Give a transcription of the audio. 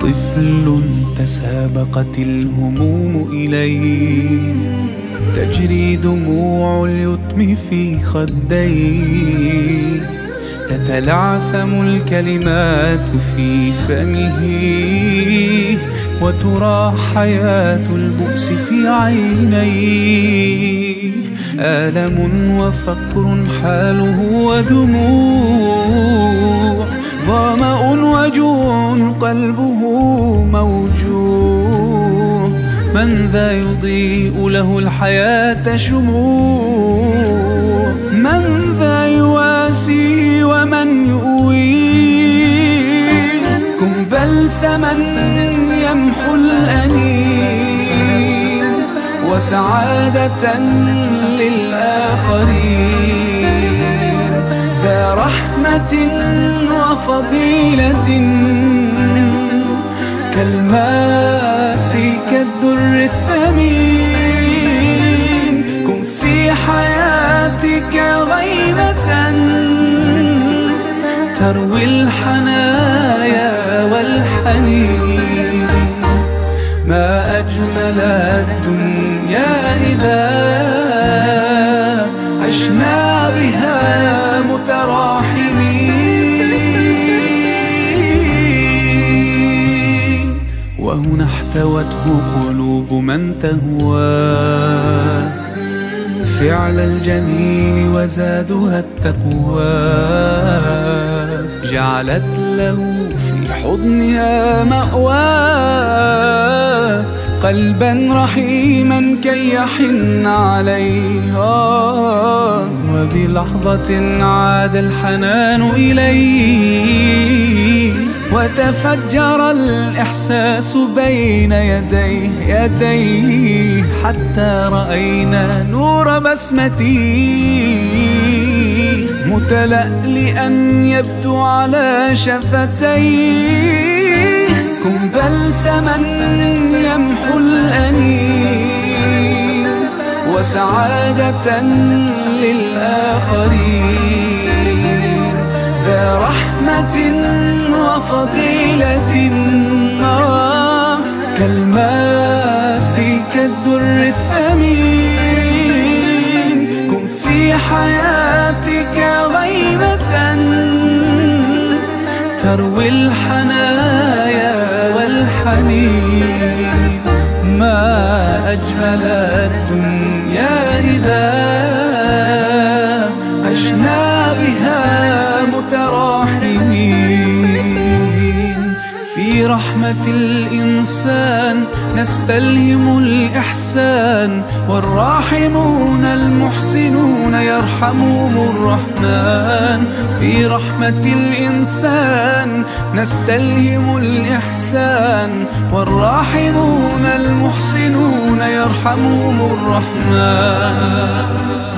طفل تسابقت الهموم إليه. تجري دموع اليتم في خديه. تتلعثم الكلمات في فمه. وترى حياة البؤس في عينيه. آلم وفقر حاله ودموع. ظمأ وجوع قلبه موجوع من ذا يضيء له الحياة شموع من ذا يواسي ومن يؤويه. كن بلسما يمحو الأنين. وسعادة للآخرين. وفضيلة كالماس كالدر الثمين. كن في حياتك غيمة. تروي الحنايا والحنين. ما أجمل الدنيا إذا عشنا بها متراحمين احتوته قلوب من تهوى. فعل الجميل وزادها التقوى. جعلت له في حضنها مأوى. قلبا رحيما كي يحن عليها. وبلحظة عاد الحنان إليه. وتفجر الإحساس بين يديه يديه حتى رأينا نور بسمتي. متلألئا يبدو على شفتيه كن بلسما يمحو الأنين وسعادة للآخرين. ذا رحمة وفضيلة آه كالماس كالدر الثمين. كن في حياتك غيمة تروي الحنايا والحنين. ما أجمل الإنسان نستلهم الإحسان. والراحمون المحسنون يرحمهم الرحمن. في رحمة الإنسان نستلهم الإحسان. والراحمون المحسنون يرحمهم الرحمن.